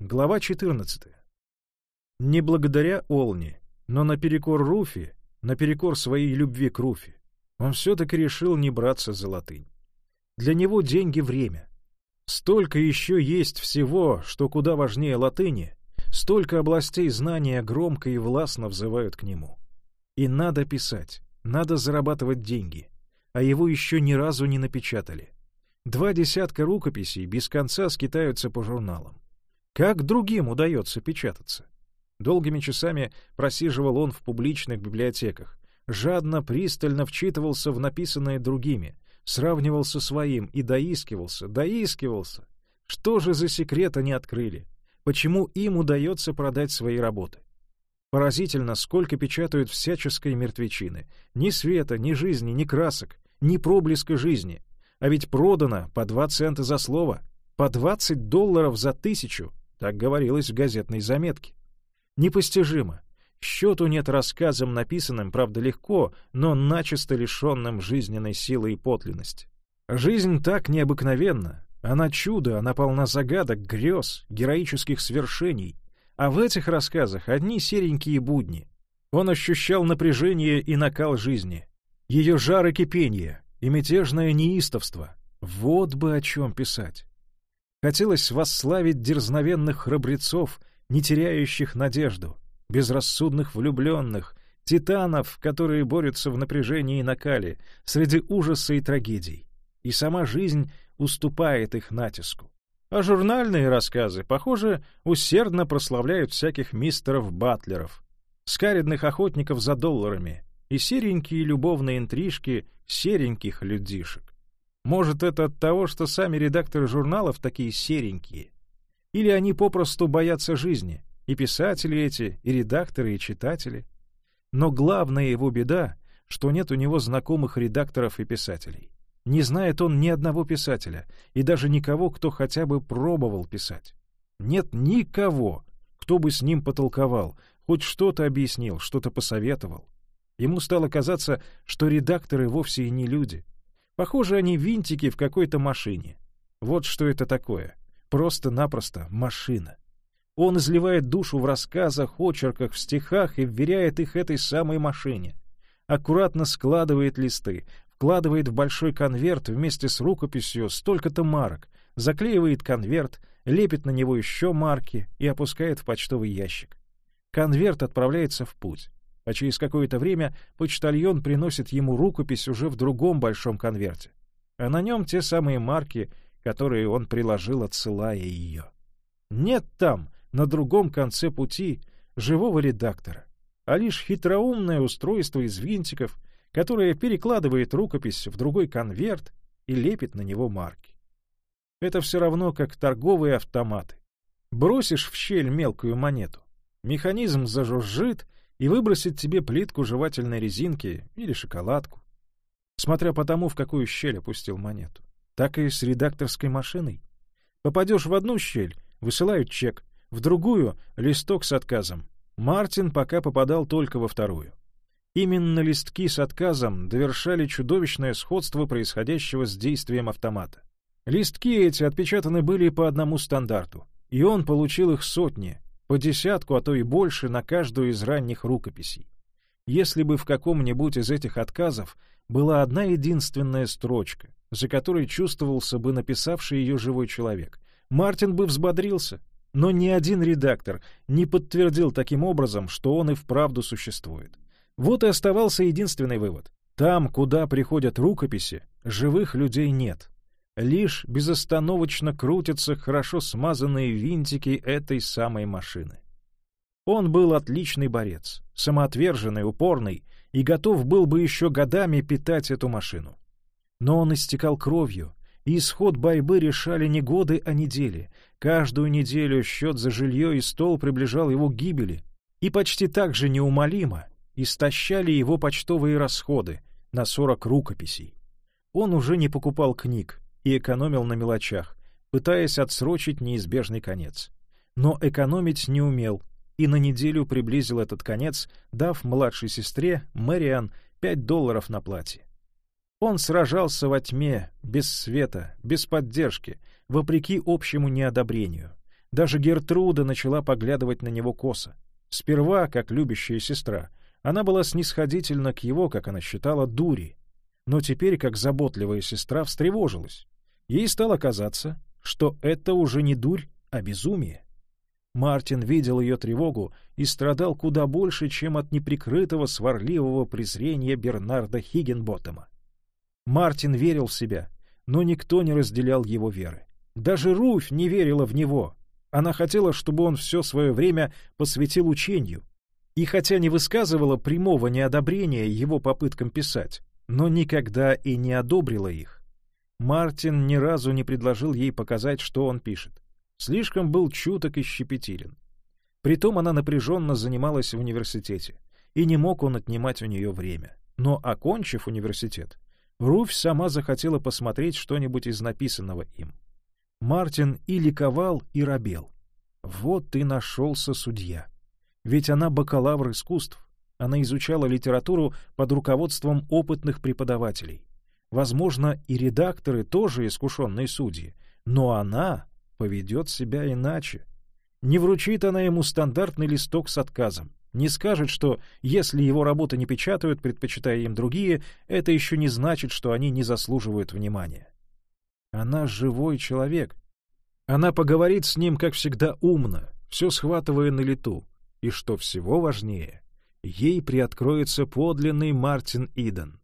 Глава 14. Не благодаря Олни, но наперекор Руфи, наперекор своей любви к Руфи, он все-таки решил не браться за латынь. Для него деньги — время. Столько еще есть всего, что куда важнее латыни, столько областей знания громко и властно взывают к нему. И надо писать, надо зарабатывать деньги, а его еще ни разу не напечатали. Два десятка рукописей без конца скитаются по журналам. Как другим удается печататься? Долгими часами просиживал он в публичных библиотеках, жадно, пристально вчитывался в написанное другими, сравнивал со своим и доискивался, доискивался. Что же за секрет они открыли? Почему им удается продать свои работы? Поразительно, сколько печатают всяческой мертвечины. Ни света, ни жизни, ни красок, ни проблеска жизни. А ведь продано по два цента за слово, по двадцать долларов за тысячу. Так говорилось в газетной заметке. Непостижимо. Счету нет рассказам, написанным, правда, легко, но начисто лишенным жизненной силы и подлинности. Жизнь так необыкновенна. Она чудо, она полна загадок, грез, героических свершений. А в этих рассказах одни серенькие будни. Он ощущал напряжение и накал жизни. Ее жар и кипение, и мятежное неистовство. Вот бы о чем писать. Хотелось восславить дерзновенных храбрецов, не теряющих надежду, безрассудных влюбленных, титанов, которые борются в напряжении и накале, среди ужаса и трагедий. И сама жизнь уступает их натиску. А журнальные рассказы, похоже, усердно прославляют всяких мистеров-батлеров, скаридных охотников за долларами и серенькие любовные интрижки сереньких людишек. Может, это от того, что сами редакторы журналов такие серенькие? Или они попросту боятся жизни, и писатели эти, и редакторы, и читатели? Но главная его беда, что нет у него знакомых редакторов и писателей. Не знает он ни одного писателя, и даже никого, кто хотя бы пробовал писать. Нет никого, кто бы с ним потолковал, хоть что-то объяснил, что-то посоветовал. Ему стало казаться, что редакторы вовсе и не люди, Похоже, они винтики в какой-то машине. Вот что это такое. Просто-напросто машина. Он изливает душу в рассказах, очерках, в стихах и вверяет их этой самой машине. Аккуратно складывает листы, вкладывает в большой конверт вместе с рукописью столько-то марок, заклеивает конверт, лепит на него еще марки и опускает в почтовый ящик. Конверт отправляется в путь а через какое-то время почтальон приносит ему рукопись уже в другом большом конверте, а на нем те самые марки, которые он приложил, отсылая ее. Нет там, на другом конце пути, живого редактора, а лишь хитроумное устройство из винтиков, которое перекладывает рукопись в другой конверт и лепит на него марки. Это все равно, как торговые автоматы. Бросишь в щель мелкую монету, механизм зажужжит, и выбросить тебе плитку жевательной резинки или шоколадку, смотря по тому, в какую щель опустил монету. Так и с редакторской машиной. Попадешь в одну щель — высылают чек, в другую — листок с отказом. Мартин пока попадал только во вторую. Именно листки с отказом довершали чудовищное сходство происходящего с действием автомата. Листки эти отпечатаны были по одному стандарту, и он получил их сотни, по десятку, а то и больше на каждую из ранних рукописей. Если бы в каком-нибудь из этих отказов была одна единственная строчка, за которой чувствовался бы написавший ее живой человек, Мартин бы взбодрился, но ни один редактор не подтвердил таким образом, что он и вправду существует. Вот и оставался единственный вывод. Там, куда приходят рукописи, живых людей нет лишь безостановочно крутятся хорошо смазанные винтики этой самой машины. Он был отличный борец, самоотверженный, упорный, и готов был бы еще годами питать эту машину. Но он истекал кровью, и исход борьбы решали не годы, а недели. Каждую неделю счет за жилье и стол приближал его к гибели, и почти так же неумолимо истощали его почтовые расходы на сорок рукописей. Он уже не покупал книг, и экономил на мелочах, пытаясь отсрочить неизбежный конец. Но экономить не умел, и на неделю приблизил этот конец, дав младшей сестре, Мэриан, пять долларов на платье. Он сражался во тьме, без света, без поддержки, вопреки общему неодобрению. Даже Гертруда начала поглядывать на него косо. Сперва, как любящая сестра, она была снисходительна к его, как она считала, дури. Но теперь, как заботливая сестра, встревожилась. Ей стало казаться, что это уже не дурь, а безумие. Мартин видел ее тревогу и страдал куда больше, чем от неприкрытого сварливого презрения Бернарда Хиггенботтема. Мартин верил в себя, но никто не разделял его веры. Даже Руфь не верила в него. Она хотела, чтобы он все свое время посвятил учению. И хотя не высказывала прямого неодобрения его попыткам писать, но никогда и не одобрила их. Мартин ни разу не предложил ей показать, что он пишет. Слишком был чуток и щепетилен. Притом она напряженно занималась в университете, и не мог он отнимать у нее время. Но, окончив университет, Руфь сама захотела посмотреть что-нибудь из написанного им. Мартин и ликовал, и робел. Вот и нашелся судья. Ведь она бакалавр искусств. Она изучала литературу под руководством опытных преподавателей. Возможно, и редакторы тоже искушенные судьи, но она поведет себя иначе. Не вручит она ему стандартный листок с отказом. Не скажет, что если его работы не печатают, предпочитая им другие, это еще не значит, что они не заслуживают внимания. Она живой человек. Она поговорит с ним, как всегда, умно, все схватывая на лету. И что всего важнее, ей приоткроется подлинный Мартин Иден.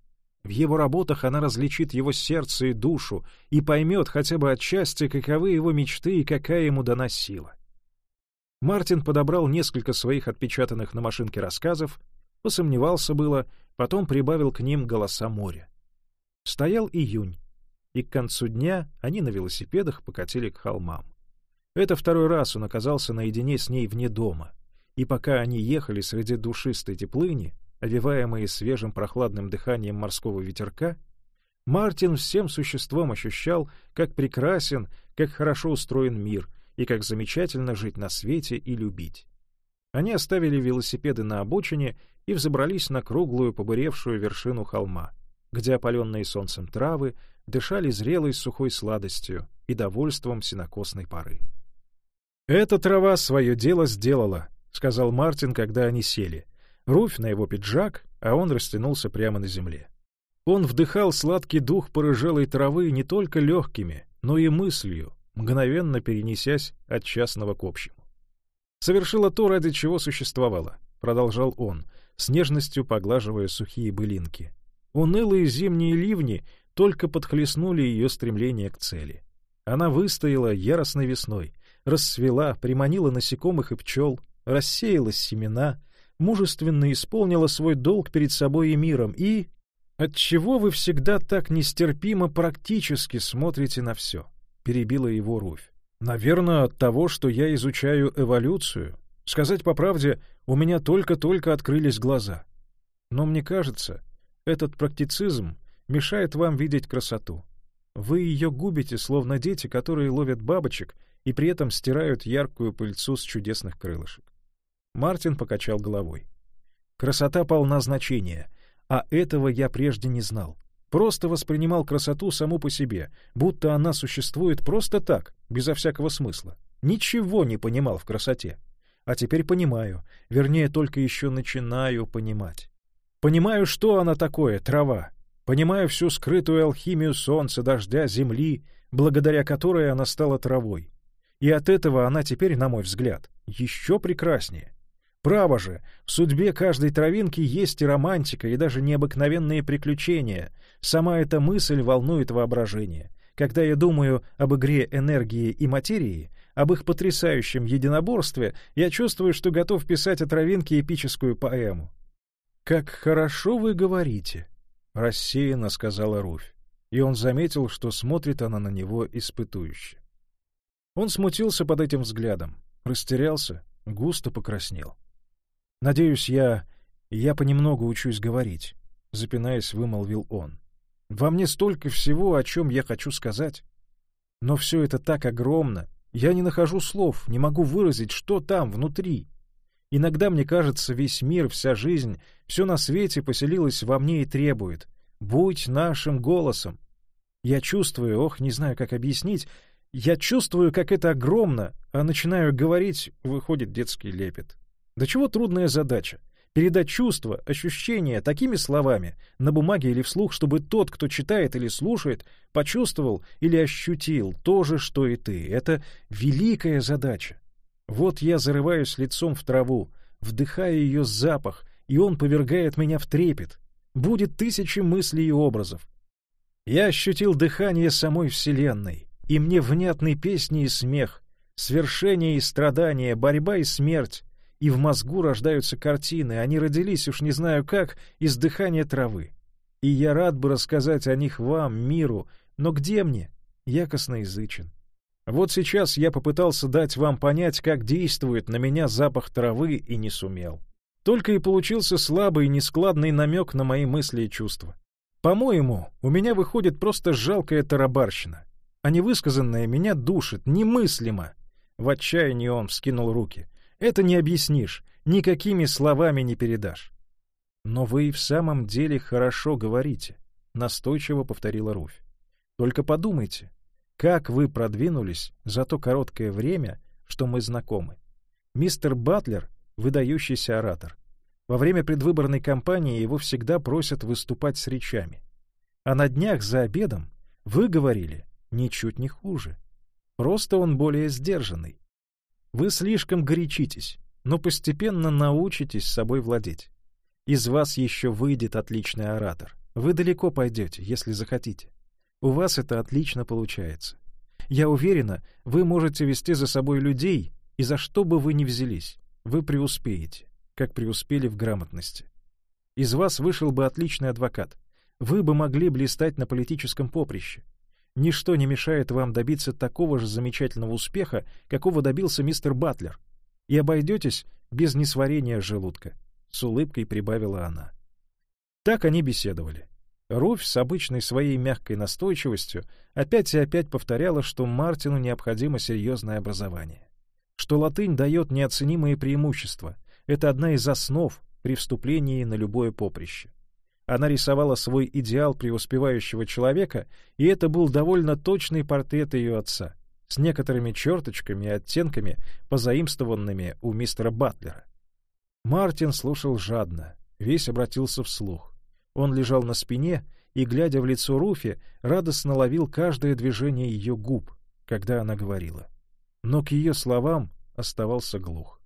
В его работах она различит его сердце и душу и поймет хотя бы отчасти, каковы его мечты и какая ему дана сила. Мартин подобрал несколько своих отпечатанных на машинке рассказов, посомневался было, потом прибавил к ним голоса моря. Стоял июнь, и к концу дня они на велосипедах покатили к холмам. Это второй раз он оказался наедине с ней вне дома, и пока они ехали среди душистой теплыни, овиваемые свежим прохладным дыханием морского ветерка, Мартин всем существом ощущал, как прекрасен, как хорошо устроен мир и как замечательно жить на свете и любить. Они оставили велосипеды на обочине и взобрались на круглую побуревшую вершину холма, где опаленные солнцем травы дышали зрелой сухой сладостью и довольством сенокосной поры. «Эта трава свое дело сделала», — сказал Мартин, когда они сели. Руфь на его пиджак, а он растянулся прямо на земле. Он вдыхал сладкий дух порыжелой травы не только легкими, но и мыслью, мгновенно перенесясь от частного к общему. «Совершила то, ради чего существовала», — продолжал он, с нежностью поглаживая сухие былинки. Унылые зимние ливни только подхлестнули ее стремление к цели. Она выстояла яростной весной, расцвела, приманила насекомых и пчел, рассеялась семена, мужественно исполнила свой долг перед собой и миром, и... «Отчего вы всегда так нестерпимо практически смотрите на все?» — перебила его Руфь. «Наверное, от того, что я изучаю эволюцию. Сказать по правде, у меня только-только открылись глаза. Но мне кажется, этот практицизм мешает вам видеть красоту. Вы ее губите, словно дети, которые ловят бабочек и при этом стирают яркую пыльцу с чудесных крылышек. Мартин покачал головой. Красота полна значения, а этого я прежде не знал. Просто воспринимал красоту саму по себе, будто она существует просто так, безо всякого смысла. Ничего не понимал в красоте. А теперь понимаю, вернее, только еще начинаю понимать. Понимаю, что она такое, трава. Понимаю всю скрытую алхимию солнца, дождя, земли, благодаря которой она стала травой. И от этого она теперь, на мой взгляд, еще прекраснее. Право же, в судьбе каждой травинки есть и романтика, и даже необыкновенные приключения. Сама эта мысль волнует воображение. Когда я думаю об игре энергии и материи, об их потрясающем единоборстве, я чувствую, что готов писать о травинке эпическую поэму. «Как хорошо вы говорите», — рассеянно сказала Руфь, и он заметил, что смотрит она на него испытующе. Он смутился под этим взглядом, растерялся, густо покраснел. «Надеюсь, я... я понемногу учусь говорить», — запинаясь, вымолвил он. «Во мне столько всего, о чем я хочу сказать. Но все это так огромно, я не нахожу слов, не могу выразить, что там, внутри. Иногда, мне кажется, весь мир, вся жизнь, все на свете поселилось во мне и требует. Будь нашим голосом. Я чувствую, ох, не знаю, как объяснить, Я чувствую, как это огромно, а начинаю говорить, выходит детский лепет. Да чего трудная задача? Передать чувства, ощущения такими словами, на бумаге или вслух, чтобы тот, кто читает или слушает, почувствовал или ощутил то же, что и ты. Это великая задача. Вот я зарываюсь лицом в траву, вдыхая ее запах, и он повергает меня в трепет. Будет тысячи мыслей и образов. Я ощутил дыхание самой Вселенной, и мне внятны песни и смех, свершение и страдания, борьба и смерть, и в мозгу рождаются картины, они родились, уж не знаю как, из дыхания травы. И я рад бы рассказать о них вам, миру, но где мне? Я косноязычен. Вот сейчас я попытался дать вам понять, как действует на меня запах травы, и не сумел. Только и получился слабый и нескладный намек на мои мысли и чувства. По-моему, у меня выходит просто жалкая тарабарщина, а невысказанное меня душит, немыслимо. В отчаянии он вскинул руки. Это не объяснишь, никакими словами не передашь. Но вы и в самом деле хорошо говорите, настойчиво повторила Руфь. Только подумайте, как вы продвинулись за то короткое время, что мы знакомы? Мистер Батлер — выдающийся оратор. Во время предвыборной кампании его всегда просят выступать с речами. А на днях за обедом вы говорили ничуть не хуже. Просто он более сдержанный. Вы слишком горячитесь, но постепенно научитесь собой владеть. Из вас еще выйдет отличный оратор. Вы далеко пойдете, если захотите. У вас это отлично получается. Я уверена, вы можете вести за собой людей, и за что бы вы ни взялись, вы преуспеете, как преуспели в грамотности. Из вас вышел бы отличный адвокат. Вы бы могли блистать на политическом поприще. Ничто не мешает вам добиться такого же замечательного успеха, какого добился мистер Батлер. И обойдетесь без несварения желудка. С улыбкой прибавила она. Так они беседовали. Руфь с обычной своей мягкой настойчивостью опять и опять повторяла, что Мартину необходимо серьезное образование, что латынь дает неоценимые преимущества, это одна из основ при вступлении на любое поприще. Она рисовала свой идеал преуспевающего человека, и это был довольно точный портрет ее отца, с некоторыми черточками и оттенками, позаимствованными у мистера Батлера. Мартин слушал жадно, весь обратился вслух. Он лежал на спине и, глядя в лицо Руфи, радостно ловил каждое движение ее губ, когда она говорила. Но к ее словам оставался глух.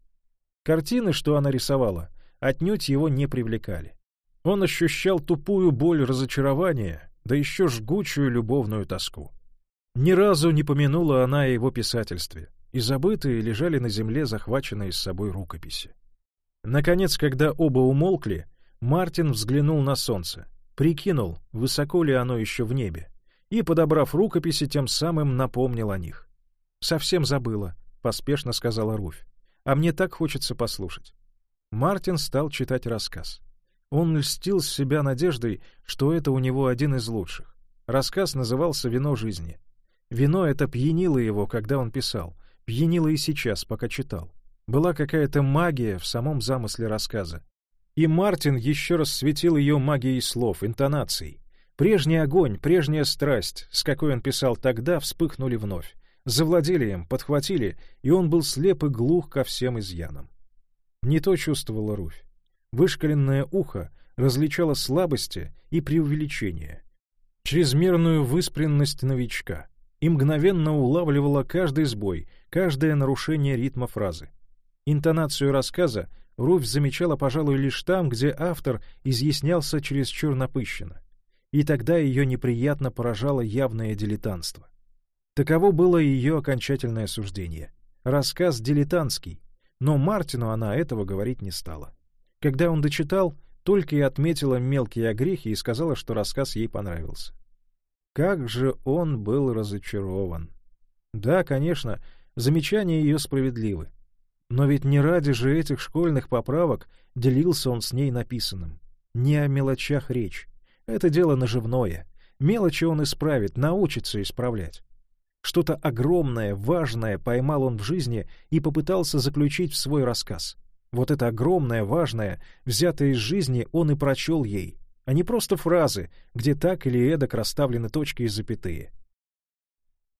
Картины, что она рисовала, отнюдь его не привлекали. Он ощущал тупую боль разочарования, да еще жгучую любовную тоску. Ни разу не помянула она о его писательстве, и забытые лежали на земле захваченные с собой рукописи. Наконец, когда оба умолкли, Мартин взглянул на солнце, прикинул, высоко ли оно еще в небе, и, подобрав рукописи, тем самым напомнил о них. «Совсем забыла», — поспешно сказала Руфь. «А мне так хочется послушать». Мартин стал читать рассказ. Он льстил себя надеждой, что это у него один из лучших. Рассказ назывался «Вино жизни». Вино это пьянило его, когда он писал, пьянило и сейчас, пока читал. Была какая-то магия в самом замысле рассказа, и Мартин еще раз светил ее магией слов, интонаций. Прежний огонь, прежняя страсть, с какой он писал тогда, вспыхнули вновь. Завладели им, подхватили, и он был слеп и глух ко всем изъянам. Не то чувствовала Руфь. Вышкаленное ухо различало слабости и преувеличения, чрезмерную выспренность новичка и мгновенно улавливала каждый сбой, каждое нарушение ритма фразы. Интонацию рассказа Руфь замечала, пожалуй, лишь там, где автор изъяснялся чересчур напыщенно. И тогда ее неприятно поражало явное дилетантство. Таково было ее окончательное суждение. Рассказ дилетантский, но Мартину она этого говорить не стала. Когда он дочитал, только и отметила мелкие огрехи и сказала, что рассказ ей понравился. Как же он был разочарован! Да, конечно, замечания ее справедливы. Но ведь не ради же этих школьных поправок делился он с ней написанным. Не о мелочах речь. Это дело наживное. Мелочи он исправит, научится исправлять. Что-то огромное, важное поймал он в жизни и попытался заключить в свой рассказ. Вот это огромное, важное, взятое из жизни, он и прочел ей, а не просто фразы, где так или эдак расставлены точки и запятые.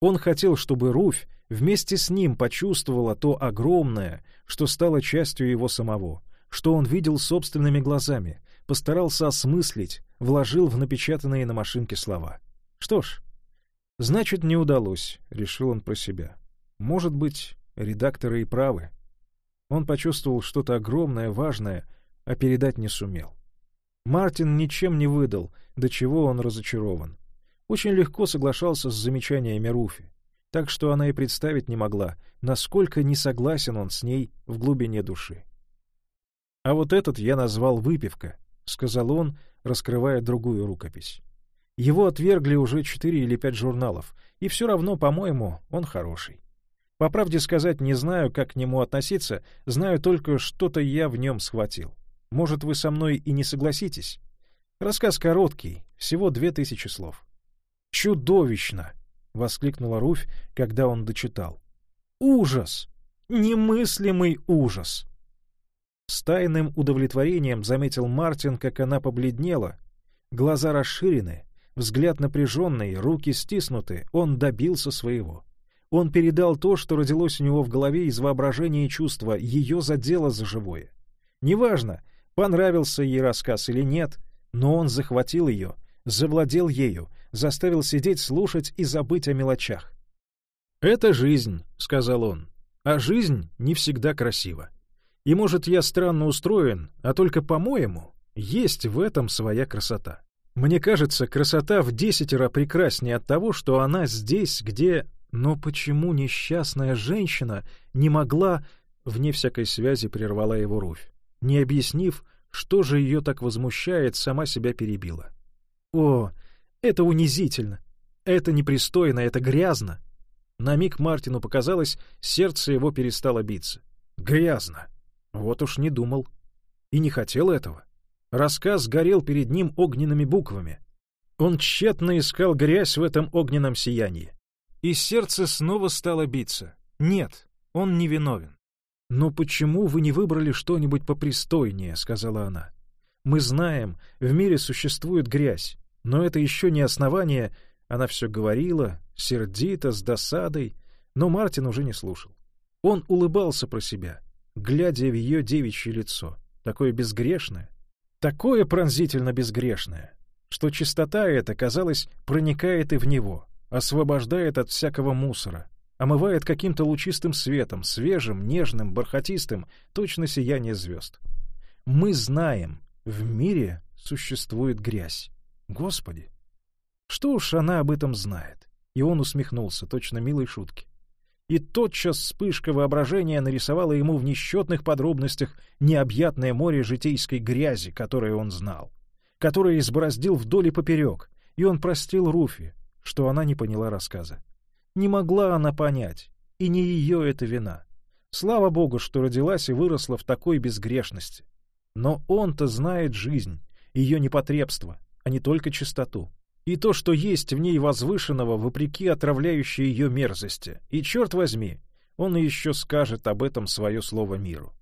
Он хотел, чтобы Руфь вместе с ним почувствовала то огромное, что стало частью его самого, что он видел собственными глазами, постарался осмыслить, вложил в напечатанные на машинке слова. Что ж, значит, не удалось, — решил он про себя. Может быть, редакторы и правы. Он почувствовал что-то огромное, важное, а передать не сумел. Мартин ничем не выдал, до чего он разочарован. Очень легко соглашался с замечаниями Руфи, так что она и представить не могла, насколько не согласен он с ней в глубине души. «А вот этот я назвал выпивка», — сказал он, раскрывая другую рукопись. Его отвергли уже четыре или пять журналов, и все равно, по-моему, он хороший. По правде сказать, не знаю, как к нему относиться, знаю только, что-то я в нем схватил. Может, вы со мной и не согласитесь? Рассказ короткий, всего две тысячи слов. «Чудовищно!» — воскликнула Руфь, когда он дочитал. «Ужас! Немыслимый ужас!» С тайным удовлетворением заметил Мартин, как она побледнела. Глаза расширены, взгляд напряженный, руки стиснуты, он добился своего. Он передал то, что родилось у него в голове из воображения и чувства, ее задело за живое. Неважно, понравился ей рассказ или нет, но он захватил ее, завладел ею, заставил сидеть, слушать и забыть о мелочах. «Это жизнь», — сказал он, — «а жизнь не всегда красива. И, может, я странно устроен, а только, по-моему, есть в этом своя красота. Мне кажется, красота в десятеро прекраснее от того, что она здесь, где... Но почему несчастная женщина не могла... Вне всякой связи прервала его Руфь. Не объяснив, что же ее так возмущает, сама себя перебила. «О, это унизительно! Это непристойно, это грязно!» На миг Мартину показалось, сердце его перестало биться. «Грязно!» Вот уж не думал. И не хотел этого. Рассказ горел перед ним огненными буквами. Он тщетно искал грязь в этом огненном сиянии. И сердце снова стало биться. Нет, он не виновен. «Но почему вы не выбрали что-нибудь попристойнее?» — сказала она. «Мы знаем, в мире существует грязь, но это еще не основание...» Она все говорила, сердито, с досадой, но Мартин уже не слушал. Он улыбался про себя глядя в ее девичье лицо, такое безгрешное, такое пронзительно безгрешное, что чистота эта, казалось, проникает и в него, освобождает от всякого мусора, омывает каким-то лучистым светом, свежим, нежным, бархатистым, точно сияние звезд. Мы знаем, в мире существует грязь. Господи! Что уж она об этом знает? И он усмехнулся, точно милой шутки и тотчас вспышка воображения нарисовала ему в несчетных подробностях необъятное море житейской грязи, которое он знал, которое избороздил вдоль и поперек, и он простил Руфи, что она не поняла рассказа. Не могла она понять, и не ее это вина. Слава Богу, что родилась и выросла в такой безгрешности. Но он-то знает жизнь, ее непотребство, а не только чистоту и то, что есть в ней возвышенного, вопреки отравляющей ее мерзости. И, черт возьми, он еще скажет об этом свое слово миру.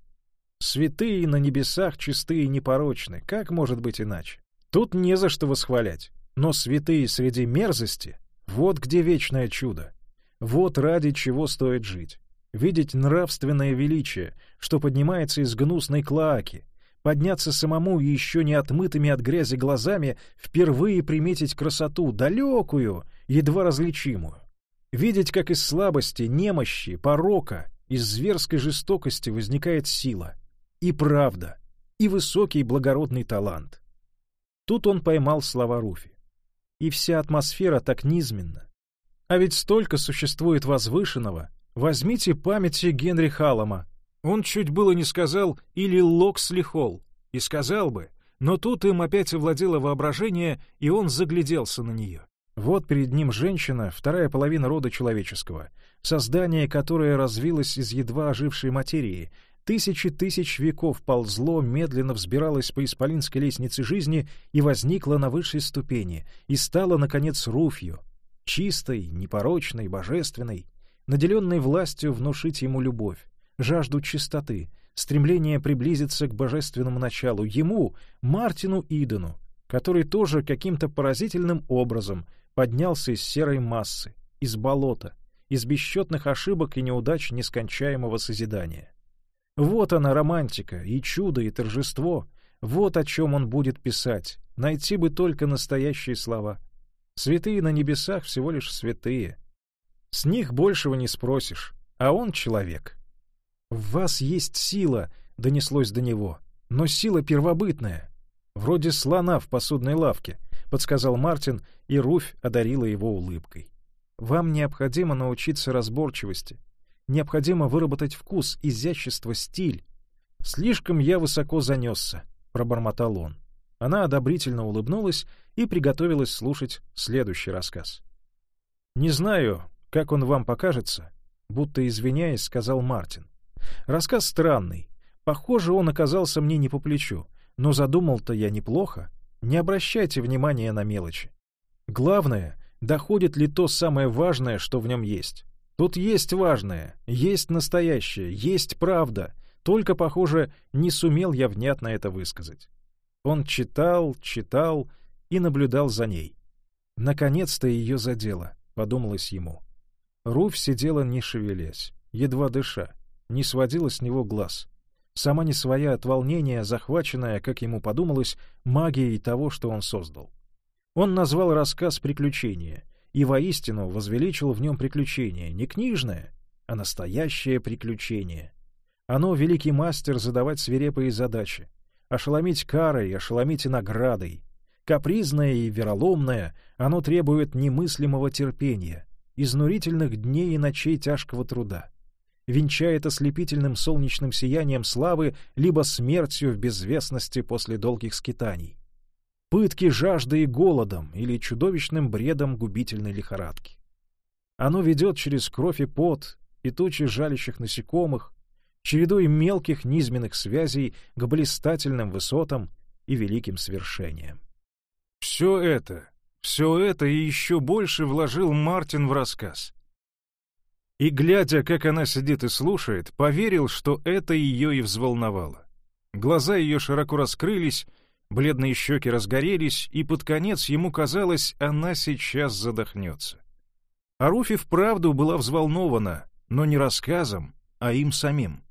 Святые на небесах чистые и непорочны, как может быть иначе? Тут не за что восхвалять, но святые среди мерзости — вот где вечное чудо. Вот ради чего стоит жить. Видеть нравственное величие, что поднимается из гнусной клоаки, подняться самому еще не отмытыми от грязи глазами, впервые приметить красоту, далекую, едва различимую. Видеть, как из слабости, немощи, порока, из зверской жестокости возникает сила, и правда, и высокий благородный талант. Тут он поймал слова Руфи. И вся атмосфера так низменна. А ведь столько существует возвышенного. Возьмите памяти Генри Халлама, он чуть было не сказал «или Локсли Холл», и сказал бы, но тут им опять овладело воображение, и он загляделся на нее. Вот перед ним женщина, вторая половина рода человеческого, создание, которое развилось из едва ожившей материи, тысячи тысяч веков ползло, медленно взбиралось по исполинской лестнице жизни и возникло на высшей ступени, и стало, наконец, Руфью, чистой, непорочной, божественной, наделенной властью внушить ему любовь, жажду чистоты, стремление приблизиться к божественному началу, ему, Мартину Идену, который тоже каким-то поразительным образом поднялся из серой массы из болота, из бесчетных ошибок и неудач нескончаемого созидания. Вот она романтика, и чудо, и торжество. Вот о чем он будет писать. Найти бы только настоящие слова. Святые на небесах всего лишь святые. С них большего не спросишь, а он человек. «В вас есть сила», — донеслось до него, — «но сила первобытная, вроде слона в посудной лавке», — подсказал Мартин, и Руфь одарила его улыбкой. «Вам необходимо научиться разборчивости, необходимо выработать вкус, изящество, стиль. Слишком я высоко занесся», — пробормотал он. Она одобрительно улыбнулась и приготовилась слушать следующий рассказ. «Не знаю, как он вам покажется», — будто извиняясь, сказал Мартин. «Рассказ странный. Похоже, он оказался мне не по плечу, но задумал-то я неплохо. Не обращайте внимания на мелочи. Главное, доходит ли то самое важное, что в нем есть. Тут есть важное, есть настоящее, есть правда, только, похоже, не сумел я внятно это высказать. Он читал, читал и наблюдал за ней. Наконец-то ее задело, подумалось ему. Руфь сидела не шевелясь, едва дыша, не сводила с него глаз. Сама не своя от волнения, захваченная, как ему подумалось, магией того, что он создал. Он назвал рассказ «Приключения», и воистину возвеличил в нем приключение, не книжное, а настоящее приключение. Оно — великий мастер задавать свирепые задачи, ошеломить карой, ошеломить и наградой. Капризное и вероломное, оно требует немыслимого терпения, изнурительных дней и ночей тяжкого труда. Венчает ослепительным солнечным сиянием славы либо смертью в безвестности после долгих скитаний пытки жаждой и голодом или чудовищным бредом губительной лихорадки. Оно ведет через кровь и пот, и тучи жалящих насекомых, чередой мелких низменных связей к блистательным высотам и великим свершениям. Все это, все это и еще больше вложил Мартин в рассказ. И, глядя, как она сидит и слушает, поверил, что это ее и взволновало. Глаза ее широко раскрылись, Бледные щеки разгорелись, и под конец ему казалось, она сейчас задохнется. А Руфи вправду была взволнована, но не рассказом, а им самим.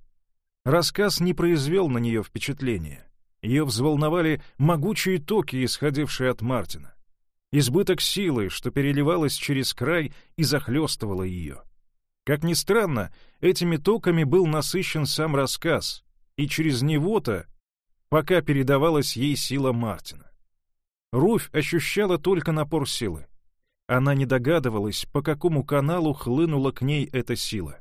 Рассказ не произвел на нее впечатления. Ее взволновали могучие токи, исходившие от Мартина. Избыток силы, что переливалось через край и захлестывало ее. Как ни странно, этими токами был насыщен сам рассказ, и через него-то пока передавалась ей сила Мартина. Руфь ощущала только напор силы. Она не догадывалась, по какому каналу хлынула к ней эта сила.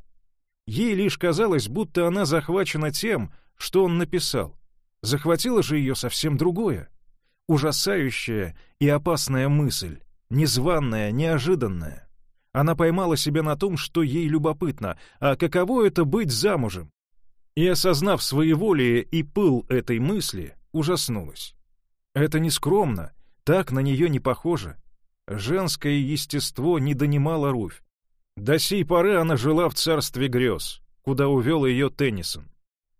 Ей лишь казалось, будто она захвачена тем, что он написал. Захватило же ее совсем другое. Ужасающая и опасная мысль, незваная, неожиданная. Она поймала себя на том, что ей любопытно, а каково это быть замужем, и, осознав своеволие и пыл этой мысли, ужаснулась. Это не скромно, так на нее не похоже. Женское естество не донимало Руфь. До сей поры она жила в царстве грез, куда увел ее Теннисон.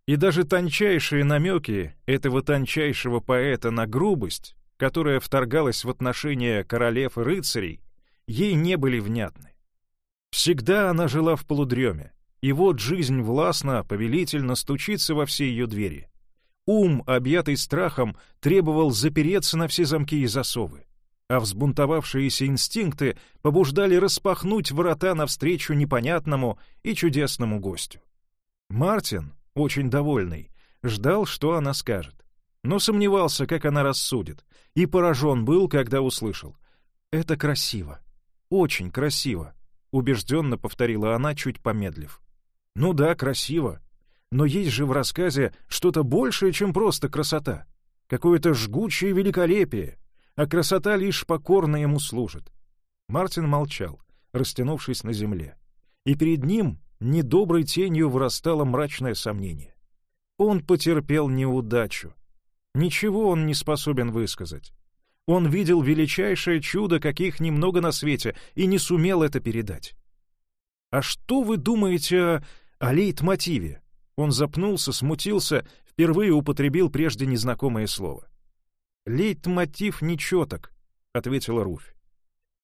И даже тончайшие намеки этого тончайшего поэта на грубость, которая вторгалась в отношения королев и рыцарей, ей не были внятны. Всегда она жила в полудреме, и вот жизнь властно, повелительно стучится во все ее двери. Ум, объятый страхом, требовал запереться на все замки и засовы, а взбунтовавшиеся инстинкты побуждали распахнуть врата навстречу непонятному и чудесному гостю. Мартин, очень довольный, ждал, что она скажет, но сомневался, как она рассудит, и поражен был, когда услышал. «Это красиво, очень красиво», — убежденно повторила она, чуть помедлив. Ну да, красиво. Но есть же в рассказе что-то большее, чем просто красота. Какое-то жгучее великолепие. А красота лишь покорно ему служит. Мартин молчал, растянувшись на земле. И перед ним недоброй тенью вырастало мрачное сомнение. Он потерпел неудачу. Ничего он не способен высказать. Он видел величайшее чудо, каких немного на свете, и не сумел это передать. «А что вы думаете о о лейтмотиве. Он запнулся, смутился, впервые употребил прежде незнакомое слово. «Лейтмотив нечеток», — ответила Руфь.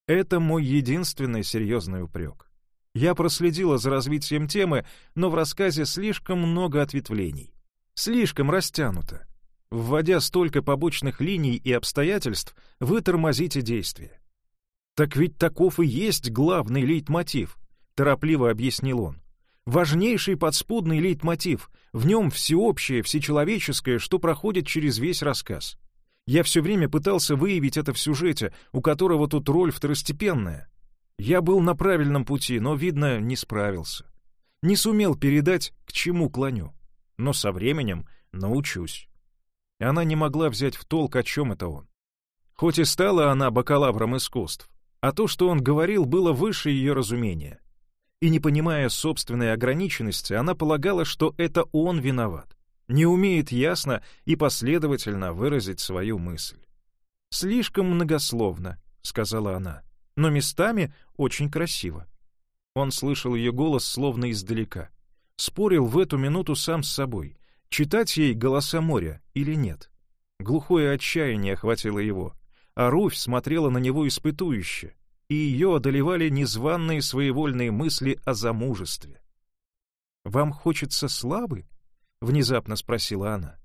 Это мой единственный серьезный упрек. Я проследила за развитием темы, но в рассказе слишком много ответвлений. Слишком растянуто. Вводя столько побочных линий и обстоятельств, вы тормозите действие. «Так ведь таков и есть главный лейтмотив», — торопливо объяснил он. «Важнейший подспудный лейтмотив, в нем всеобщее, всечеловеческое, что проходит через весь рассказ. Я все время пытался выявить это в сюжете, у которого тут роль второстепенная. Я был на правильном пути, но, видно, не справился. Не сумел передать, к чему клоню. Но со временем научусь. Она не могла взять в толк, о чем это он. Хоть и стала она бакалавром искусств, а то, что он говорил, было выше ее разумения. И не понимая собственной ограниченности, она полагала, что это он виноват, не умеет ясно и последовательно выразить свою мысль. «Слишком многословно», — сказала она, — «но местами очень красиво». Он слышал ее голос словно издалека. Спорил в эту минуту сам с собой, читать ей «Голоса моря» или нет. Глухое отчаяние охватило его, а Руфь смотрела на него испытующе, и ее одолевали незваные своевольные мысли о замужестве. «Вам хочется славы?» — внезапно спросила она.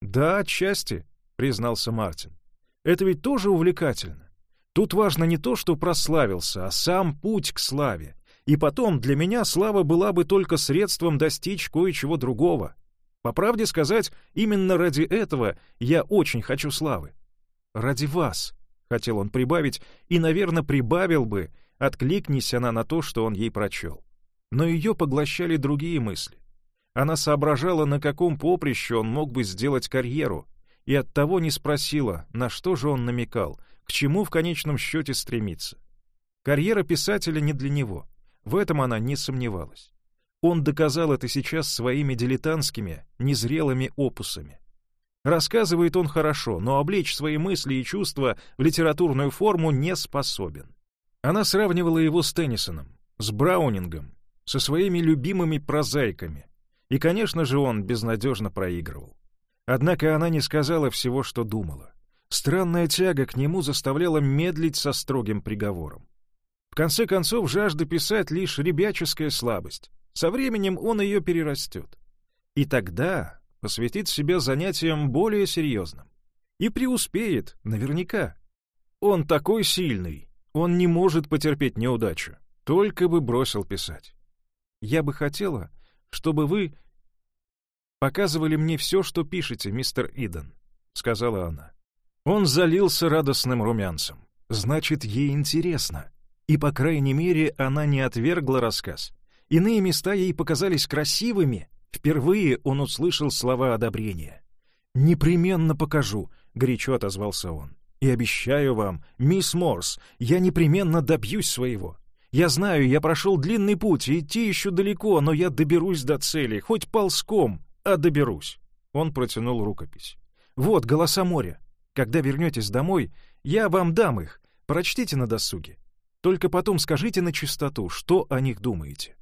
«Да, отчасти», — признался Мартин. «Это ведь тоже увлекательно. Тут важно не то, что прославился, а сам путь к славе. И потом, для меня слава была бы только средством достичь кое-чего другого. По правде сказать, именно ради этого я очень хочу славы. Ради вас, — хотел он прибавить, и, наверное, прибавил бы, откликнись она на то, что он ей прочел. Но ее поглощали другие мысли. Она соображала, на каком поприще он мог бы сделать карьеру, и оттого не спросила, на что же он намекал, к чему в конечном счете стремится. Карьера писателя не для него, в этом она не сомневалась. Он доказал это сейчас своими дилетантскими, незрелыми опусами. Рассказывает он хорошо, но облечь свои мысли и чувства в литературную форму не способен. Она сравнивала его с Теннисоном, с Браунингом, со своими любимыми прозаиками. И, конечно же, он безнадежно проигрывал. Однако она не сказала всего, что думала. Странная тяга к нему заставляла медлить со строгим приговором. В конце концов, жажда писать лишь ребяческая слабость. Со временем он ее перерастет. И тогда посвятит себя занятиям более серьезным. И преуспеет, наверняка. Он такой сильный, он не может потерпеть неудачу, только бы бросил писать. Я бы хотела, чтобы вы показывали мне все, что пишете, мистер Иден, — сказала она. Он залился радостным румянцем. Значит, ей интересно. И, по крайней мере, она не отвергла рассказ. Иные места ей показались красивыми. Впервые он услышал слова одобрения. «Непременно покажу», — горячо отозвался он. «И обещаю вам, мисс Морс, я непременно добьюсь своего. Я знаю, я прошел длинный путь, и идти еще далеко, но я доберусь до цели, хоть ползком, а доберусь». Он протянул рукопись. «Вот голоса моря. Когда вернетесь домой, я вам дам их. Прочтите на досуге. Только потом скажите на чистоту, что о них думаете.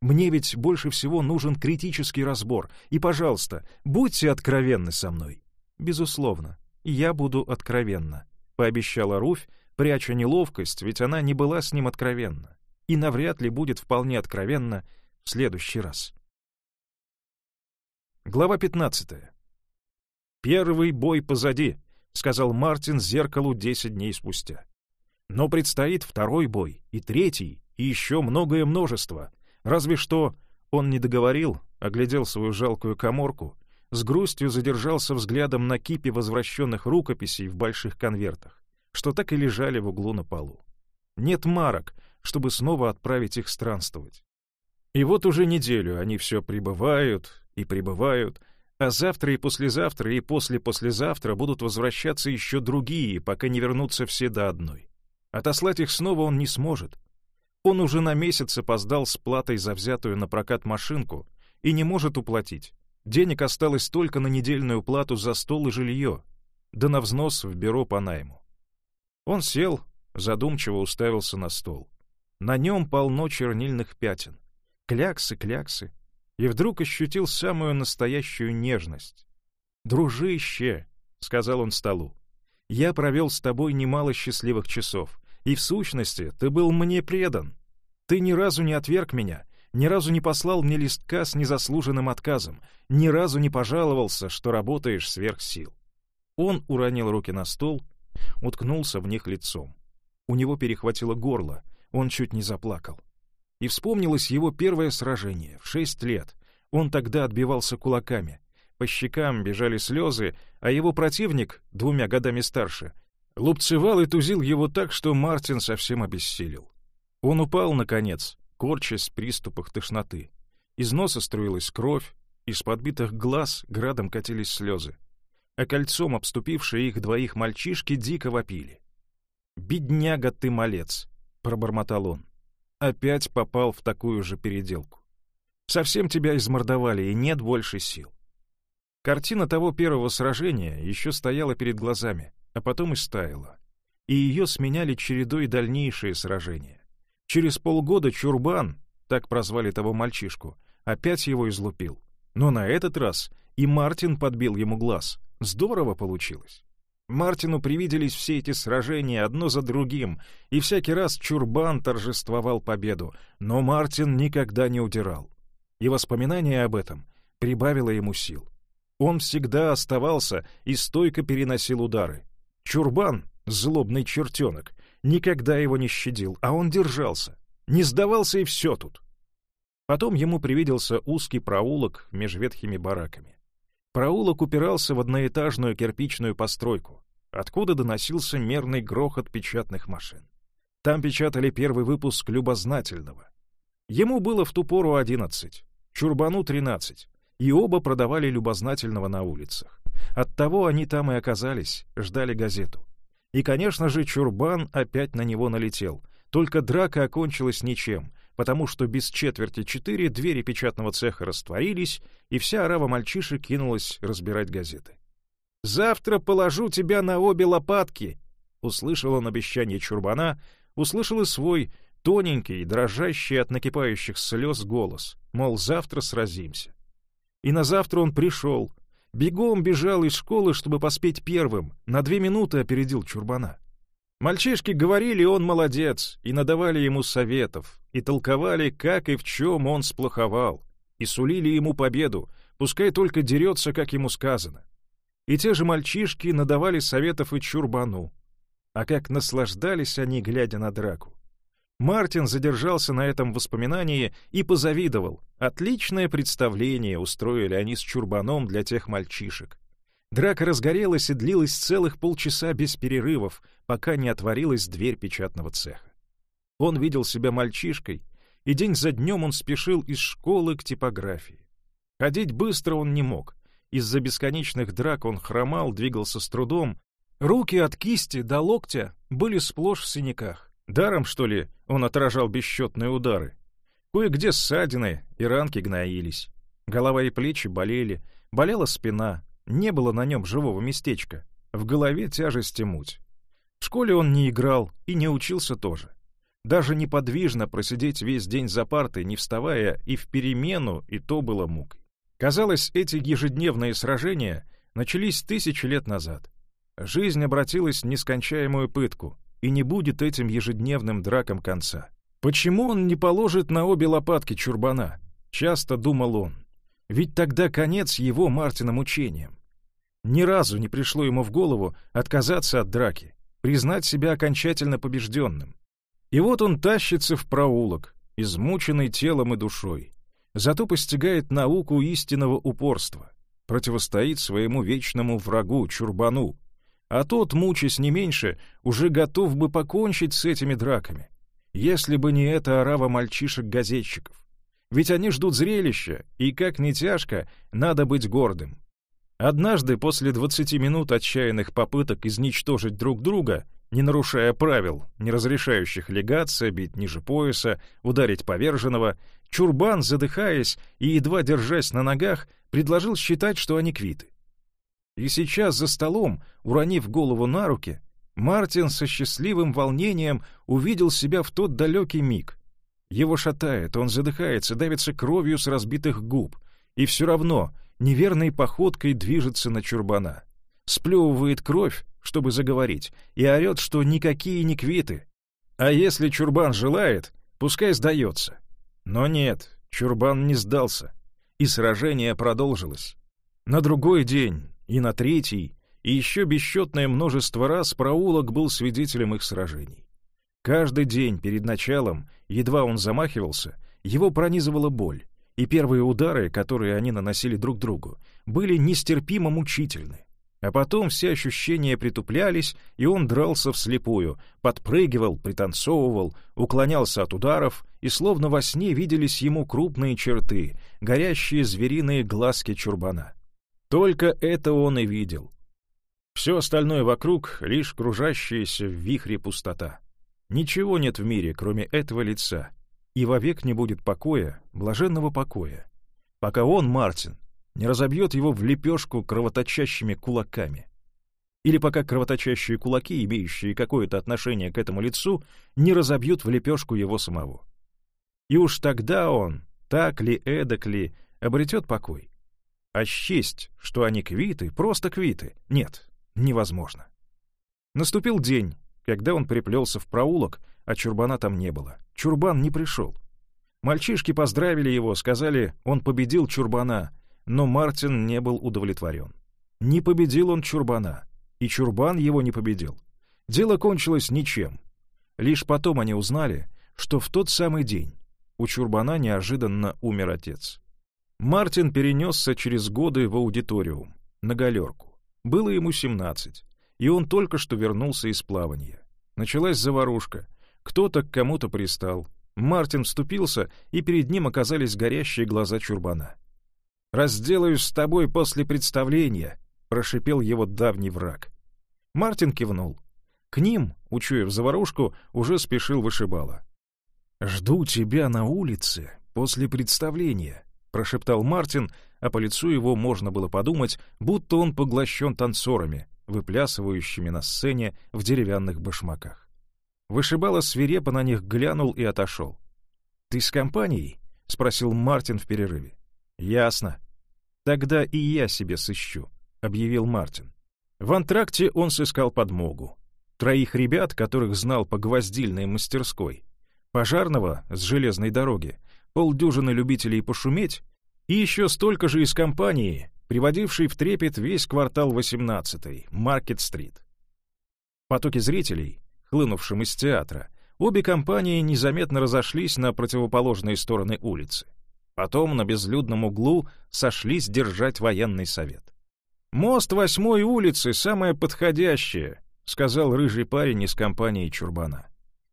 Мне ведь больше всего нужен критический разбор. И, пожалуйста, будьте откровенны со мной. Безусловно, я буду откровенна, пообещала Руфь, пряча неловкость, ведь она не была с ним откровенна и навряд ли будет вполне откровенна в следующий раз. Глава 15. Первый бой позади, сказал Мартин зеркалу 10 дней спустя. Но предстоит второй бой, и третий, и еще многое множество, Разве что он не договорил, оглядел свою жалкую коморку, с грустью задержался взглядом на кипе возвращенных рукописей в больших конвертах, что так и лежали в углу на полу. Нет марок, чтобы снова отправить их странствовать. И вот уже неделю они все прибывают и прибывают, а завтра и послезавтра и после-послезавтра будут возвращаться еще другие, пока не вернутся все до одной. Отослать их снова он не сможет, он уже на месяц опоздал с платой за взятую на прокат машинку и не может уплатить. Денег осталось только на недельную плату за стол и жилье, да на взнос в бюро по найму. Он сел, задумчиво уставился на стол. На нем полно чернильных пятен. Кляксы, кляксы. И вдруг ощутил самую настоящую нежность. «Дружище», — сказал он столу, — «я провел с тобой немало счастливых часов, И в сущности ты был мне предан. Ты ни разу не отверг меня, ни разу не послал мне листка с незаслуженным отказом, ни разу не пожаловался, что работаешь сверх сил. Он уронил руки на стол, уткнулся в них лицом. У него перехватило горло, он чуть не заплакал. И вспомнилось его первое сражение, в шесть лет. Он тогда отбивался кулаками. По щекам бежали слезы, а его противник, двумя годами старше, лупцевал и тузил его так, что Мартин совсем обессилел. Он упал, наконец, корчась в приступах тошноты. Из носа струилась кровь, из подбитых глаз градом катились слезы. А кольцом обступившие их двоих мальчишки дико вопили. «Бедняга ты, малец!» — пробормотал он. Опять попал в такую же переделку. Совсем тебя измордовали, и нет больше сил. Картина того первого сражения еще стояла перед глазами, а потом и стаяла. И ее сменяли чередой дальнейшие сражения. Через полгода Чурбан, так прозвали того мальчишку, опять его излупил. Но на этот раз и Мартин подбил ему глаз. Здорово получилось. Мартину привиделись все эти сражения одно за другим, и всякий раз Чурбан торжествовал победу, но Мартин никогда не удирал. И воспоминание об этом прибавило ему сил. Он всегда оставался и стойко переносил удары. Чурбан, злобный чертенок, никогда его не щадил, а он держался, не сдавался и все тут. Потом ему привиделся узкий проулок между ветхими бараками. Проулок упирался в одноэтажную кирпичную постройку, откуда доносился мерный грохот печатных машин. Там печатали первый выпуск «Любознательного». Ему было в ту пору одиннадцать, Чурбану — тринадцать, и оба продавали «Любознательного» на улицах. Оттого они там и оказались, ждали газету. И, конечно же, Чурбан опять на него налетел. Только драка окончилась ничем, потому что без четверти четыре двери печатного цеха растворились, и вся орава мальчишек кинулась разбирать газеты. «Завтра положу тебя на обе лопатки!» Услышал он обещание Чурбана, услышал и свой тоненький, дрожащий от накипающих слез голос, мол, завтра сразимся. И на завтра он пришел, бегом бежал из школы, чтобы поспеть первым, на две минуты опередил Чурбана. Мальчишки говорили, он молодец, и надавали ему советов, и толковали, как и в чем он сплоховал, и сулили ему победу, пускай только дерется, как ему сказано. И те же мальчишки надавали советов и Чурбану. А как наслаждались они, глядя на драку. Мартин задержался на этом воспоминании и позавидовал. Отличное представление устроили они с Чурбаном для тех мальчишек. Драка разгорелась и длилась целых полчаса без перерывов, пока не отворилась дверь печатного цеха. Он видел себя мальчишкой, и день за днем он спешил из школы к типографии. Ходить быстро он не мог. Из-за бесконечных драк он хромал, двигался с трудом. Руки от кисти до локтя были сплошь в синяках. Даром, что ли, он отражал бесчетные удары. Кое-где ссадины и ранки гноились. Голова и плечи болели, болела спина, не было на нем живого местечка. В голове тяжесть и муть. В школе он не играл и не учился тоже. Даже неподвижно просидеть весь день за партой, не вставая, и в перемену, и то было мукой. Казалось, эти ежедневные сражения начались тысячи лет назад. Жизнь обратилась в нескончаемую пытку, и не будет этим ежедневным дракам конца. Почему он не положит на обе лопатки чурбана? Часто думал он. Ведь тогда конец его Мартина мучениям. Ни разу не пришло ему в голову отказаться от драки, признать себя окончательно побежденным. И вот он тащится в проулок, измученный телом и душой. Зато постигает науку истинного упорства, противостоит своему вечному врагу, чурбану. А тот, мучаясь не меньше, уже готов бы покончить с этими драками, если бы не эта орава мальчишек-газетчиков. Ведь они ждут зрелища, и, как ни тяжко, надо быть гордым. Однажды, после 20 минут отчаянных попыток изничтожить друг друга, не нарушая правил, не разрешающих легаться, бить ниже пояса, ударить поверженного, Чурбан, задыхаясь и едва держась на ногах, предложил считать, что они квиты. И сейчас за столом, уронив голову на руки, Мартин со счастливым волнением увидел себя в тот далекий миг. Его шатает, он задыхается, давится кровью с разбитых губ, и все равно — неверной походкой движется на чурбана. Сплевывает кровь, чтобы заговорить, и орет, что никакие не квиты. А если Чурбан желает, пускай сдается. Но нет, Чурбан не сдался, и сражение продолжилось. На другой день и на третий, и еще бесчетное множество раз проулок был свидетелем их сражений. Каждый день перед началом, едва он замахивался, его пронизывала боль, и первые удары, которые они наносили друг другу, были нестерпимо мучительны. А потом все ощущения притуплялись, и он дрался вслепую, подпрыгивал, пританцовывал, уклонялся от ударов, и словно во сне виделись ему крупные черты, горящие звериные глазки чурбана. Только это он и видел. Все остальное вокруг — лишь кружащаяся в вихре пустота. Ничего нет в мире, кроме этого лица, и вовек не будет покоя, блаженного покоя, пока он, Мартин, не разобьет его в лепешку кровоточащими кулаками. Или пока кровоточащие кулаки, имеющие какое-то отношение к этому лицу, не разобьют в лепешку его самого. И уж тогда он, так ли, эдак ли, обретет покой. А счесть, что они квиты, просто квиты, нет, невозможно. Наступил день, когда он приплелся в проулок, а Чурбана там не было. Чурбан не пришел. Мальчишки поздравили его, сказали, он победил Чурбана, но Мартин не был удовлетворен. Не победил он Чурбана, и Чурбан его не победил. Дело кончилось ничем. Лишь потом они узнали, что в тот самый день у Чурбана неожиданно умер отец. Мартин перенесся через годы в аудиториум, на галерку. Было ему 17, и он только что вернулся из плавания. Началась заварушка. Кто-то к кому-то пристал. Мартин вступился, и перед ним оказались горящие глаза Чурбана. «Разделаюсь с тобой после представления», — прошипел его давний враг. Мартин кивнул. К ним, учуяв заварушку, уже спешил вышибала. «Жду тебя на улице после представления», — прошептал Мартин, а по лицу его можно было подумать, будто он поглощен танцорами, выплясывающими на сцене в деревянных башмаках. Вышибала свирепо на них глянул и отошел. «Ты с компанией?» — спросил Мартин в перерыве. «Ясно. Тогда и я себе сыщу», — объявил Мартин. В антракте он сыскал подмогу. Троих ребят, которых знал по гвоздильной мастерской, пожарного с железной дороги, полдюжины любителей пошуметь и еще столько же из компании, приводившей в трепет весь квартал 18-й, Маркет-стрит. Потоки зрителей, хлынувшим из театра, обе компании незаметно разошлись на противоположные стороны улицы. Потом на безлюдном углу сошлись держать военный совет. «Мост восьмой улицы — самое подходящее», — сказал рыжий парень из компании Чурбана.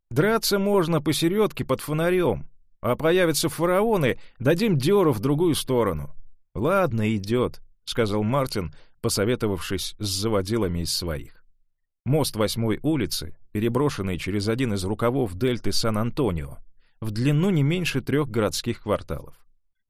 «Драться можно посередке под фонарем, а появятся фараоны, дадим дёру в другую сторону». «Ладно, идет», — сказал Мартин, посоветовавшись с заводилами из своих. Мост восьмой улицы, переброшенный через один из рукавов дельты Сан-Антонио, в длину не меньше трех городских кварталов.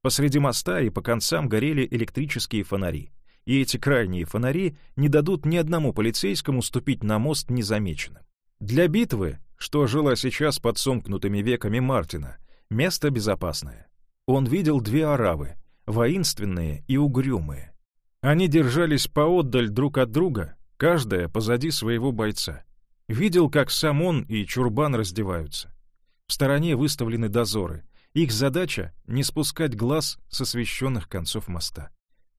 Посреди моста и по концам горели электрические фонари, и эти крайние фонари не дадут ни одному полицейскому ступить на мост незамеченным. Для битвы, что жила сейчас под сомкнутыми веками Мартина, место безопасное. Он видел две аравы, воинственные и угрюмые. Они держались поотдаль друг от друга, каждая позади своего бойца. Видел, как сам он и Чурбан раздеваются. В стороне выставлены дозоры, их задача — не спускать глаз с освещенных концов моста.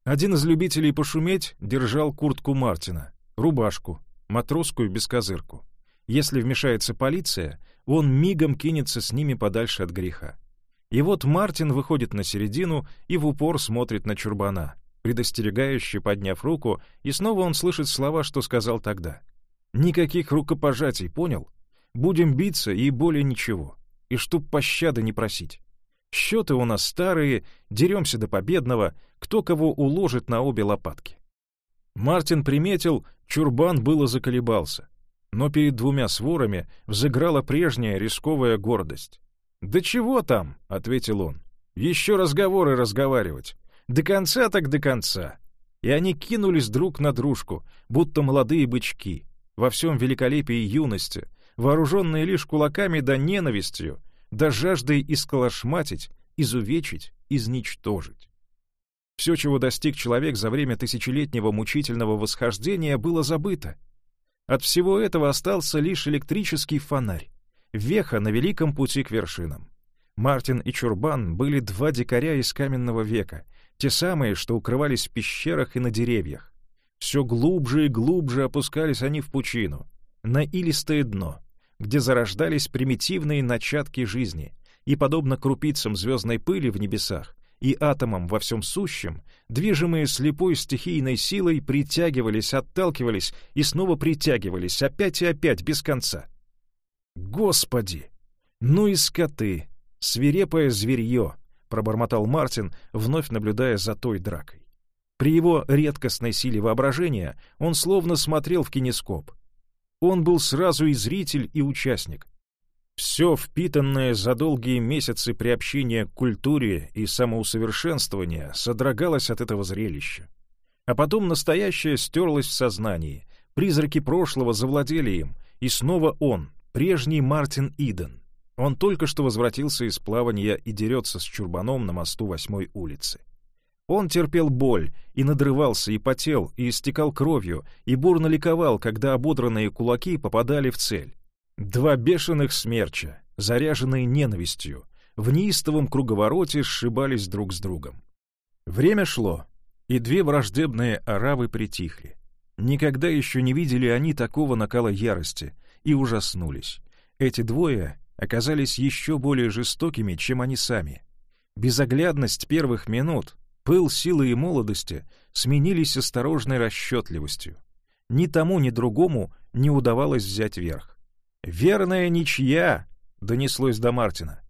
Один из любителей пошуметь держал куртку Мартина, рубашку, матросскую бескозырку. Если вмешается полиция, он мигом кинется с ними подальше от греха. И вот Мартин выходит на середину и в упор смотрит на Чурбана, предостерегающе подняв руку, и снова он слышит слова, что сказал тогда. «Никаких рукопожатий, понял? Будем биться и более ничего. И чтоб пощады не просить. Счеты у нас старые, деремся до победного, кто кого уложит на обе лопатки. Мартин приметил, чурбан было заколебался. Но перед двумя сворами взыграла прежняя рисковая гордость. «Да чего там?» — ответил он. «Еще разговоры разговаривать. До конца так до конца». И они кинулись друг на дружку, будто молодые бычки, во всем великолепии юности, вооруженные лишь кулаками да ненавистью, да жаждой исколошматить, изувечить, изничтожить. Все, чего достиг человек за время тысячелетнего мучительного восхождения, было забыто. От всего этого остался лишь электрический фонарь, веха на великом пути к вершинам. Мартин и Чурбан были два дикаря из каменного века, те самые, что укрывались в пещерах и на деревьях. Все глубже и глубже опускались они в пучину, на илистое дно, где зарождались примитивные начатки жизни, и, подобно крупицам звездной пыли в небесах и атомам во всем сущем, движимые слепой стихийной силой притягивались, отталкивались и снова притягивались, опять и опять, без конца. «Господи! Ну и скоты! Свирепое зверье!» — пробормотал Мартин, вновь наблюдая за той дракой. При его редкостной силе воображения он словно смотрел в кинескоп. Он был сразу и зритель, и участник. Все впитанное за долгие месяцы приобщения к культуре и самоусовершенствования содрогалось от этого зрелища. А потом настоящее стерлось в сознании, призраки прошлого завладели им, и снова он, прежний Мартин Иден. Он только что возвратился из плавания и дерется с чурбаном на мосту восьмой улицы. Он терпел боль, и надрывался, и потел, и истекал кровью, и бурно ликовал, когда ободранные кулаки попадали в цель. Два бешеных смерча, заряженные ненавистью, в неистовом круговороте сшибались друг с другом. Время шло, и две враждебные аравы притихли. Никогда еще не видели они такого накала ярости и ужаснулись. Эти двое оказались еще более жестокими, чем они сами. Безоглядность первых минут, Пыл силы и молодости сменились осторожной расчетливостью. Ни тому, ни другому не удавалось взять верх. «Верная ничья!» — донеслось до Мартина.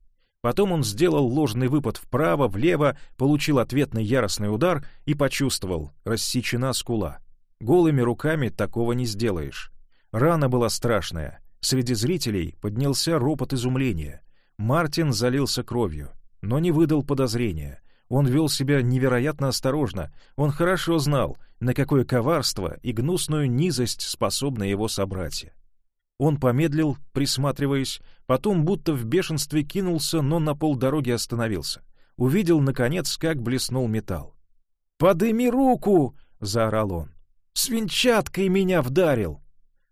Потом он сделал ложный выпад вправо, влево, получил ответный яростный удар и почувствовал — рассечена скула. Голыми руками такого не сделаешь. Рана была страшная. Среди зрителей поднялся ропот изумления. Мартин залился кровью, но не выдал подозрения. Он вел себя невероятно осторожно. Он хорошо знал, на какое коварство и гнусную низость способны его собратья. Он помедлил, присматриваясь, потом будто в бешенстве кинулся, но на полдороги остановился. Увидел, наконец, как блеснул металл. «Подыми руку!» — заорал он. «Свинчаткой меня вдарил!»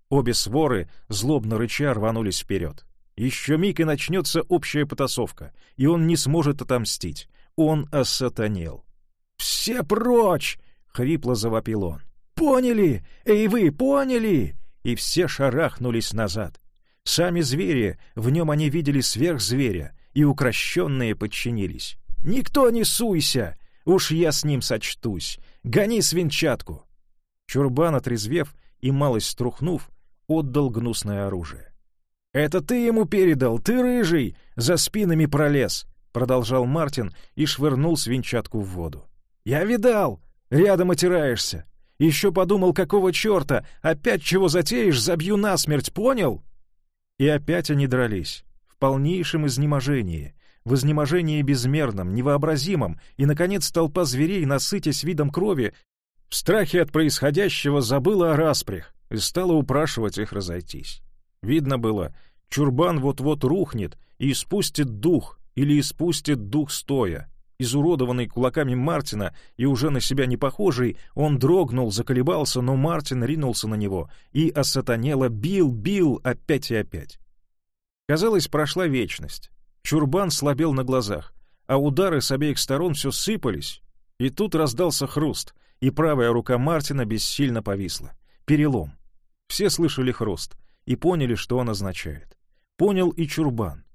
Обе своры, злобно рыча, рванулись вперед. Еще миг и начнется общая потасовка, и он не сможет отомстить он осатанел. «Все прочь!» — хрипло завопил он. «Поняли? Эй, вы, поняли?» И все шарахнулись назад. Сами звери, в нем они видели сверхзверя, и укращенные подчинились. «Никто не суйся! Уж я с ним сочтусь! Гони свинчатку!» Чурбан, отрезвев и малость струхнув, отдал гнусное оружие. «Это ты ему передал, ты рыжий, за спинами пролез!» продолжал Мартин и швырнул свинчатку в воду. «Я видал! Рядом отираешься! Еще подумал, какого черта! Опять чего затеешь, забью насмерть, понял?» И опять они дрались, в полнейшем изнеможении, в изнеможении безмерном, невообразимом, и, наконец, толпа зверей, насытясь видом крови, в страхе от происходящего забыла о распрях и стала упрашивать их разойтись. Видно было, чурбан вот-вот рухнет и спустит дух, или испустит дух стоя. Изуродованный кулаками Мартина и уже на себя не похожий, он дрогнул, заколебался, но Мартин ринулся на него и осатанело бил, бил опять и опять. Казалось, прошла вечность. Чурбан слабел на глазах, а удары с обеих сторон все сыпались. И тут раздался хруст, и правая рука Мартина бессильно повисла. Перелом. Все слышали хруст и поняли, что он означает. Понял и Чурбан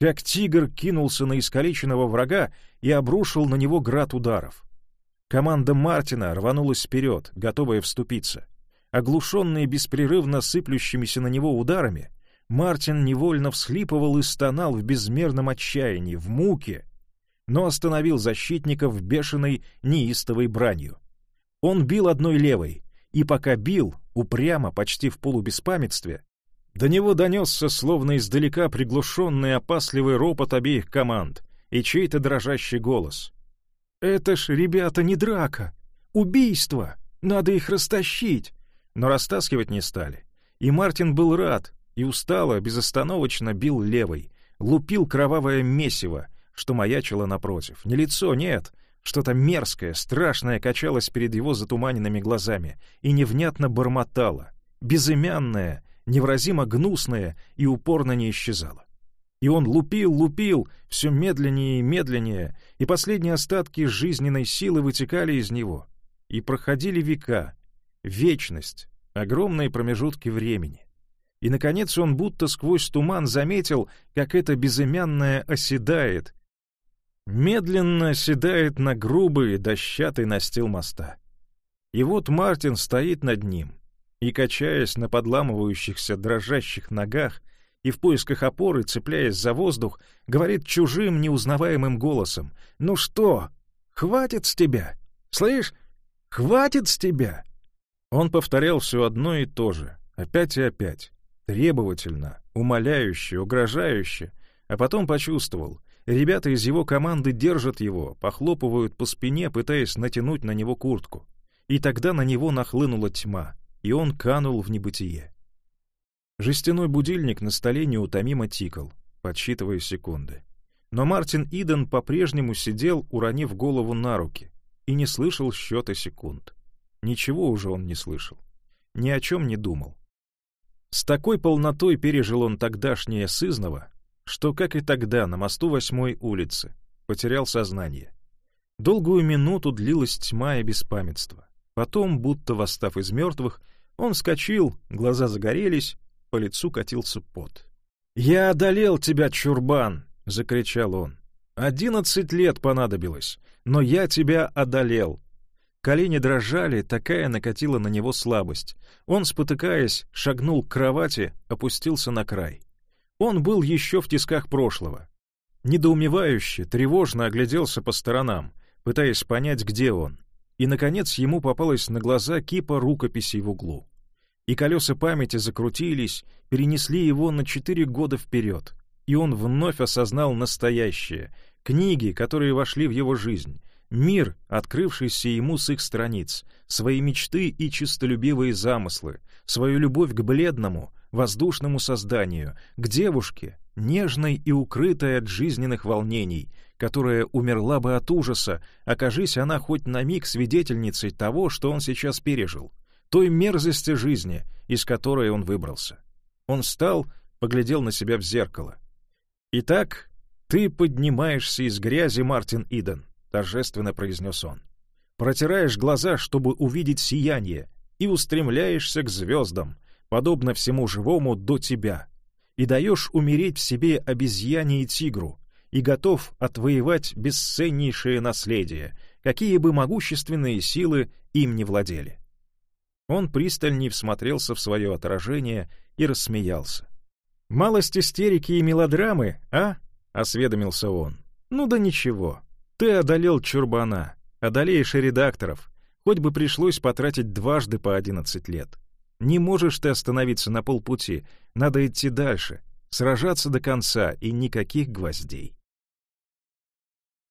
как тигр кинулся на искалеченного врага и обрушил на него град ударов. Команда Мартина рванулась вперед, готовая вступиться. Оглушенный беспрерывно сыплющимися на него ударами, Мартин невольно всхлипывал и стонал в безмерном отчаянии, в муке, но остановил защитников бешеной, неистовой бранью. Он бил одной левой, и пока бил, упрямо, почти в полубеспамятстве, до него донесся, словно издалека, приглушенный опасливый ропот обеих команд и чей-то дрожащий голос. «Это ж, ребята, не драка! Убийство! Надо их растащить!» Но растаскивать не стали. И Мартин был рад, и устало, безостановочно бил левой, лупил кровавое месиво, что маячило напротив. Не лицо, нет, что-то мерзкое, страшное качалось перед его затуманенными глазами и невнятно бормотало. Безымянное, невразимо гнусное и упорно не исчезало. И он лупил, лупил, все медленнее и медленнее, и последние остатки жизненной силы вытекали из него. И проходили века, вечность, огромные промежутки времени. И, наконец, он будто сквозь туман заметил, как это безымянное оседает, медленно оседает на грубый дощатый настил моста. И вот Мартин стоит над ним, и, качаясь на подламывающихся дрожащих ногах, и в поисках опоры, цепляясь за воздух, говорит чужим неузнаваемым голосом. «Ну что, хватит с тебя? Слышь, хватит с тебя!» Он повторял все одно и то же, опять и опять, требовательно, умоляюще, угрожающе, а потом почувствовал. Ребята из его команды держат его, похлопывают по спине, пытаясь натянуть на него куртку. И тогда на него нахлынула тьма, и он канул в небытие. Жестяной будильник на столе неутомимо тикал, подсчитывая секунды. Но Мартин Иден по-прежнему сидел, уронив голову на руки, и не слышал счета секунд. Ничего уже он не слышал. Ни о чем не думал. С такой полнотой пережил он тогдашнее сызново, что, как и тогда, на мосту восьмой улицы, потерял сознание. Долгую минуту длилась тьма и беспамятство. Потом, будто восстав из мертвых, он вскочил, глаза загорелись, по лицу катился пот. «Я одолел тебя, чурбан!» — закричал он. «Одиннадцать лет понадобилось, но я тебя одолел!» Колени дрожали, такая накатила на него слабость. Он, спотыкаясь, шагнул к кровати, опустился на край. Он был еще в тисках прошлого. Недоумевающе, тревожно огляделся по сторонам, пытаясь понять, где он. И, наконец, ему попалась на глаза кипа рукописей в углу. И колеса памяти закрутились, перенесли его на четыре года вперед, и он вновь осознал настоящее, книги, которые вошли в его жизнь, мир, открывшийся ему с их страниц, свои мечты и чистолюбивые замыслы, свою любовь к бледному, воздушному созданию, к девушке, нежной и укрытой от жизненных волнений, которая умерла бы от ужаса, окажись она хоть на миг свидетельницей того, что он сейчас пережил — той мерзости жизни, из которой он выбрался. Он встал, поглядел на себя в зеркало. «Итак, ты поднимаешься из грязи, Мартин Иден», — торжественно произнес он. «Протираешь глаза, чтобы увидеть сияние, и устремляешься к звездам, подобно всему живому до тебя, и даешь умереть в себе обезьяне и тигру, и готов отвоевать бесценнейшее наследие, какие бы могущественные силы им не владели. Он пристальней всмотрелся в свое отражение и рассмеялся. «Малость истерики и мелодрамы, а?» — осведомился он. «Ну да ничего. Ты одолел чурбана, одолеешь и редакторов. Хоть бы пришлось потратить дважды по одиннадцать лет. Не можешь ты остановиться на полпути, надо идти дальше, сражаться до конца и никаких гвоздей».